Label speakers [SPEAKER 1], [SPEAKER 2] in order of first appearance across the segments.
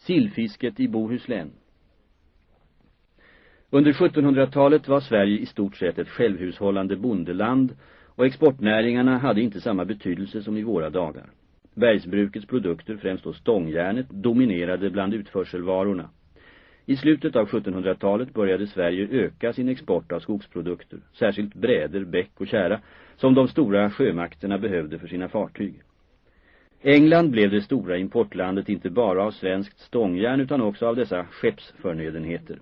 [SPEAKER 1] Sillfisket i Bohuslän Under 1700-talet var Sverige i stort sett ett självhushållande bondeland och exportnäringarna hade inte samma betydelse som i våra dagar. Bergsbrukets produkter, främst då stångjärnet, dominerade bland utförselvarorna. I slutet av 1700-talet började Sverige öka sin export av skogsprodukter, särskilt bräder, bäck och kära, som de stora sjömakterna behövde för sina fartyg. England blev det stora importlandet inte bara av svenskt stångjärn utan också av dessa skeppsförnödenheter.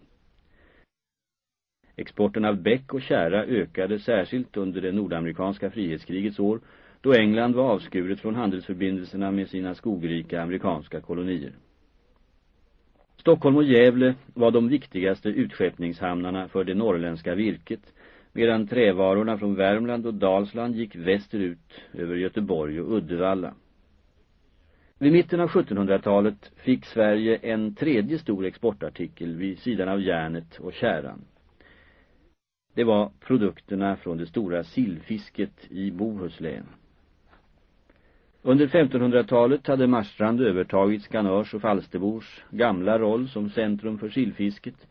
[SPEAKER 1] Exporten av bäck och kära ökade särskilt under det nordamerikanska frihetskrigets år då England var avskuret från handelsförbindelserna med sina skogrika amerikanska kolonier. Stockholm och Gävle var de viktigaste utskeppningshamnarna för det norrländska virket medan trävarorna från Värmland och Dalsland gick västerut över Göteborg och Uddevalla. Vid mitten av 1700-talet fick Sverige en tredje stor exportartikel vid sidan av järnet och käran. Det var produkterna från det stora sillfisket i Bohuslän. Under 1500-talet hade Marstrand övertagit Skanörs och Falsterbors gamla roll som centrum för sillfisket.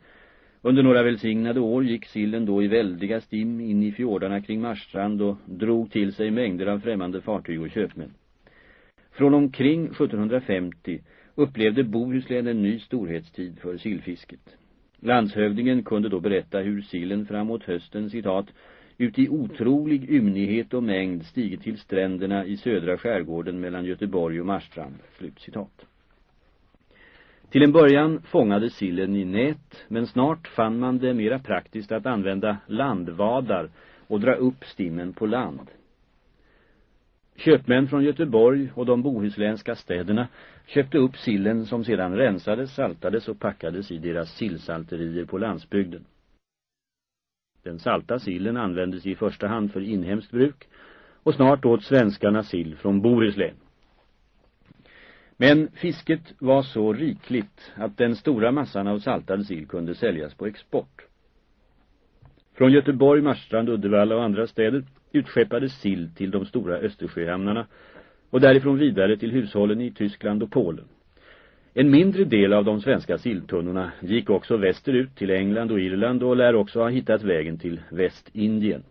[SPEAKER 1] Under några välsignade år gick sillen då i väldiga stim in i fjordarna kring Marstrand och drog till sig mängder av främmande fartyg och köpmän. Från omkring 1750 upplevde Bohuslän en ny storhetstid för sillfisket. Landshövdingen kunde då berätta hur sillen framåt hösten, citat, ut i otrolig ymnighet och mängd stigit till stränderna i södra skärgården mellan Göteborg och Marstrand. Slut citat. Till en början fångade sillen i nät, men snart fann man det mera praktiskt att använda landvadar och dra upp stimmen på land. Köpmän från Göteborg och de bohuslänska städerna köpte upp sillen som sedan rensades, saltades och packades i deras sillsalterier på landsbygden. Den salta sillen användes i första hand för inhemskt bruk och snart åt svenskarna sill från Bohuslän. Men fisket var så rikligt att den stora massan av saltad sill kunde säljas på export. Från Göteborg, Marstrand, Uddevalla och andra städer utskeppades sill till de stora Östersjöhamnarna och därifrån vidare till hushållen i Tyskland och Polen. En mindre del av de svenska silltunnorna gick också västerut till England och Irland och lär också ha hittat vägen till Västindien.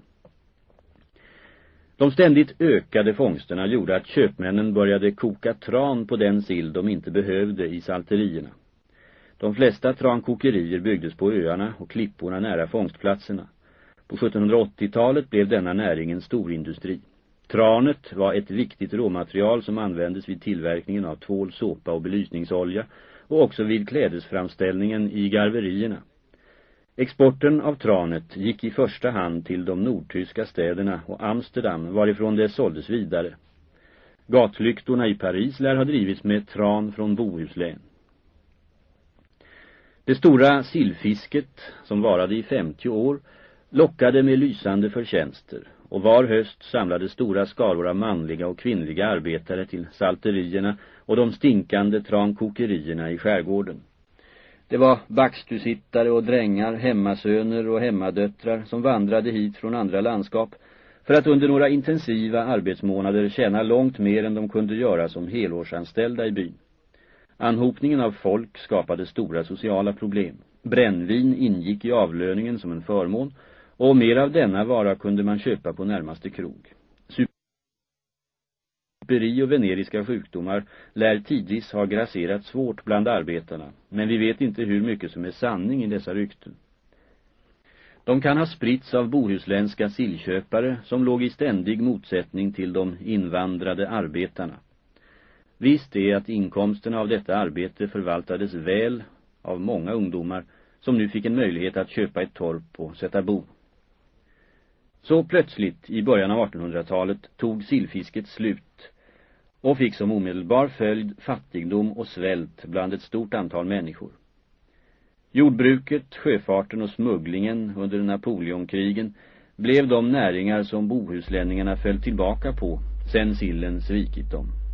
[SPEAKER 1] De ständigt ökade fångsterna gjorde att köpmännen började koka tran på den sill de inte behövde i salterierna. De flesta trankokerier byggdes på öarna och klipporna nära fångstplatserna. På 1780-talet blev denna näring en storindustri. Tranet var ett viktigt råmaterial som användes vid tillverkningen av tvål, såpa och belysningsolja och också vid klädesframställningen i garverierna. Exporten av tranet gick i första hand till de nordtyska städerna och Amsterdam varifrån det såldes vidare. Gatlyktorna i Paris lär ha drivits med tran från Bohuslän. Det stora sillfisket, som varade i 50 år, lockade med lysande förtjänster och var höst samlade stora skaror av manliga och kvinnliga arbetare till salterierna och de stinkande trankokerierna i skärgården. Det var backstusittare och drängar, hemmasöner och hemmadöttrar som vandrade hit från andra landskap för att under några intensiva arbetsmånader tjäna långt mer än de kunde göra som helårsanställda i byn. Anhopningen av folk skapade stora sociala problem. Brännvin ingick i avlöningen som en förmån och mer av denna vara kunde man köpa på närmaste krog. Superi och veneriska sjukdomar lär tidvis ha grasserat svårt bland arbetarna, men vi vet inte hur mycket som är sanning i dessa rykten. De kan ha spritts av bohuslänska sillköpare som låg i ständig motsättning till de invandrade arbetarna. Visst är att inkomsterna av detta arbete förvaltades väl av många ungdomar som nu fick en möjlighet att köpa ett torp och sätta bo. Så plötsligt i början av 1800-talet tog sillfisket slut och fick som omedelbar följd fattigdom och svält bland ett stort antal människor. Jordbruket, sjöfarten och smugglingen under Napoleonkrigen blev de näringar som bohuslänningarna föll tillbaka på sen sillen svikit dem.